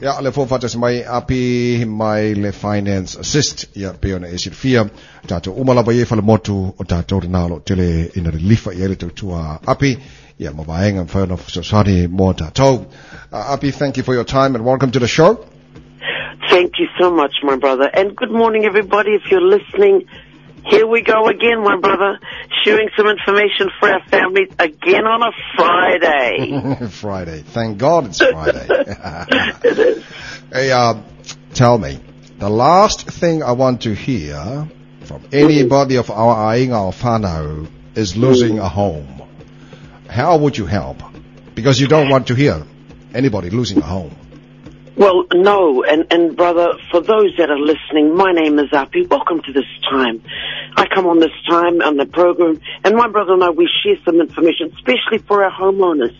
Ja, le fofatas mai api mai finance assist ia pe ona e sirfia tato umalava ye fala motu o tato rinalo tele ina lifa ia le tua api ia mawaenga whaona society mo tato. Uh, api, thank you for your time and welcome to the show. Thank you so much, my brother. And good morning, everybody. If you're listening, here we go again, my brother, sharing some information for our families again on a Friday. Friday. Thank God it's Friday. it is. Hey, uh, tell me, the last thing I want to hear from anybody of our Ainga or Whanau is losing a home. How would you help? Because you don't want to hear anybody losing a home. Well, no, and, and brother, for those that are listening, my name is Api. Welcome to this time. I come on this time on the program, and my brother and I, we share some information, especially for our homeowners.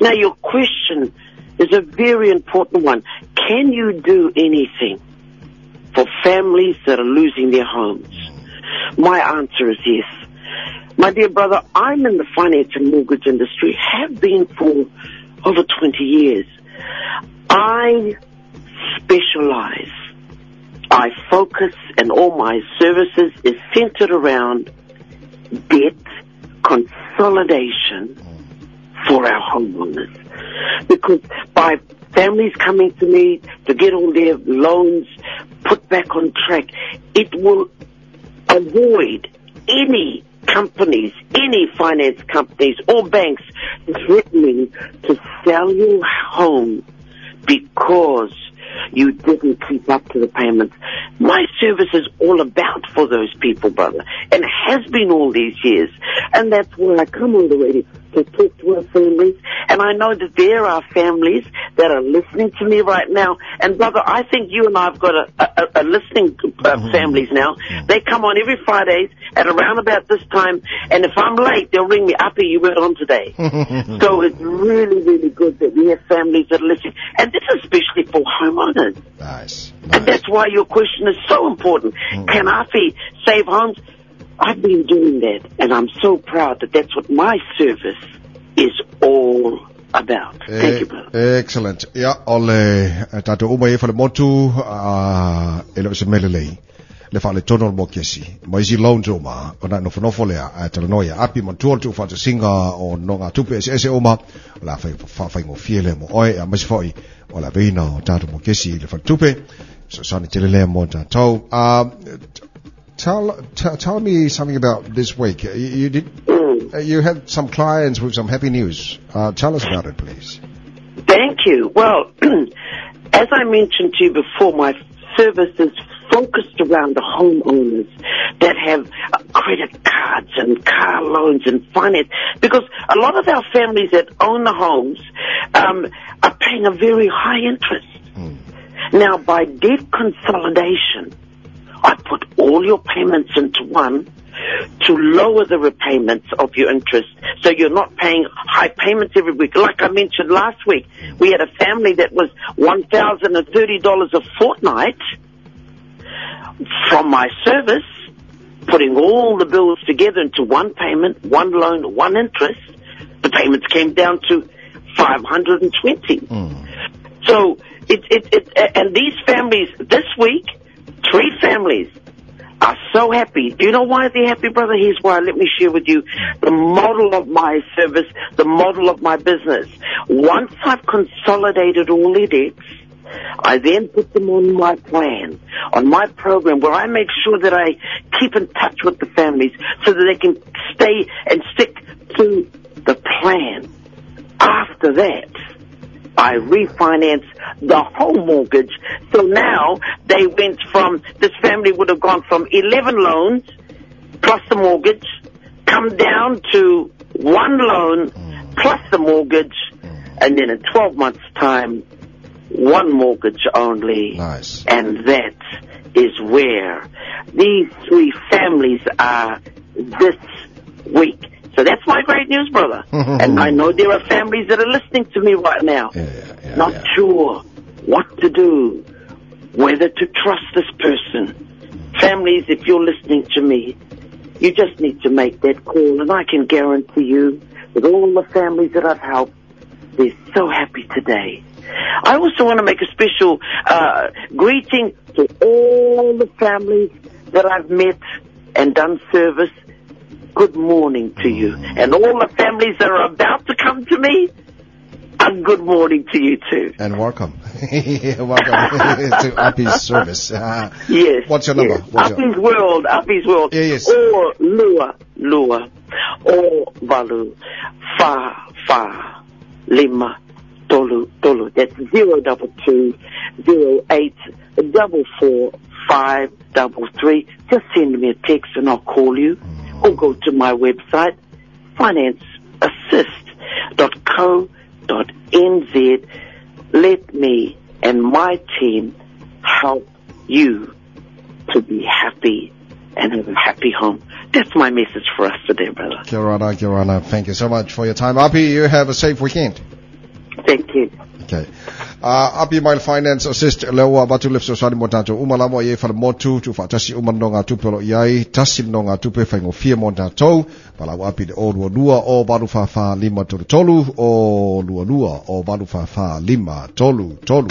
Now, your question is a very important one. Can you do anything for families that are losing their homes? My answer is yes. My dear brother, I'm in the finance and mortgage industry, have been for over 20 years. I specialize. I focus and all my services is centered around debt consolidation for our homeowners. Because by families coming to me to get all their loans put back on track, it will avoid any companies, any finance companies or banks threatening to sell your home because you didn't keep up to the payments. My service is all about for those people, brother, and has been all these years. And that's where I come on the radio to talk to our families. And I know that there are families that are listening to me right now. And brother, I think you and I have got a, a, a listening uh, mm-hmm. families now. They come on every Fridays at around about this time. And if I'm late, they'll ring me up. You were on today. so it's really, really good that we have families that are listening. And this is especially for homeowners. Nice. nice. And that's why your question is so important. Mm-hmm. Can Api save homes? I've been doing that, and I'm so proud that that's what my service is all about. Thank you, brother. Excellent. Ja, ole tatu uma e fale motu a ele se melelei. Le fale tono mo kesi. Mo isi loans uma, o na no fonofo le a tala noia api mo tuol tu fata singa o no ngā tupe ese ese uma, la fai fa fai mo fiele mo oe a masi foi o la veina o tatu mo kesi le fale tupe. So sani tele le mo tau. Uh, tell, t- tell me something about this week. You, you did, uh, you had some clients with some happy news. Uh, tell us about it, please. Thank you. Well, as I mentioned to you before, my service is focused around the homeowners that have uh, credit cards and car loans and finance because a lot of our families that own the homes um, are paying a very high interest. Mm. Now, by debt consolidation, I put all your payments into one to lower the repayments of your interest so you're not paying high payments every week. Like I mentioned last week, we had a family that was $1,030 a fortnight from my service, putting all the bills together into one payment, one loan, one interest. The payments came down to 520. Mm. So it, it, it, and these families this week, Three families are so happy. Do you know why they're happy, brother? Here's why. Let me share with you the model of my service, the model of my business. Once I've consolidated all their debts, I then put them on my plan, on my program, where I make sure that I keep in touch with the families so that they can stay and stick to the plan. After that, I refinance the home mortgage. So now they went from, this family would have gone from 11 loans plus the mortgage, come down to one loan plus the mortgage, and then in 12 months time, one mortgage only. Nice. And that is where these three families are this week. So that's my great news, brother. and I know there are families that are listening to me right now, yeah, yeah, yeah, not sure what to do, whether to trust this person. Families, if you're listening to me, you just need to make that call, and I can guarantee you, with all the families that I've helped, they're so happy today. I also want to make a special uh, greeting to all the families that I've met and done service. Good morning to you. And all the families that are about to come to me, good morning to you too. And welcome. welcome to Api's service. Uh, Yes. What's your number? Yes. What's your- World, Uppy's World. Yes. Or Lua, Lua. Or Balu. Fa, Fa. Lima. Tolu, Tolu. That's zero double two, zero eight, double four, five, double three. Just send me a text and I'll call you. Or go to my website, financeassist.co.nz. Let me and my team help you to be happy and have a happy home. That's my message for us today, brother. Kirana, Kirana, thank you so much for your time. Api, you have a safe weekend. Thank you. Okay. Uh, Api Mile Finance Assist lewa batu lef so swali motato umala mo ye fal motu tu fa tasi umando nga tu pelo yai tasi no tu pe fa ngo fia motato pala wa api de o lua lua o balu fa fa lima tolu tolu o lua lua o balu fa fa lima tolu tolu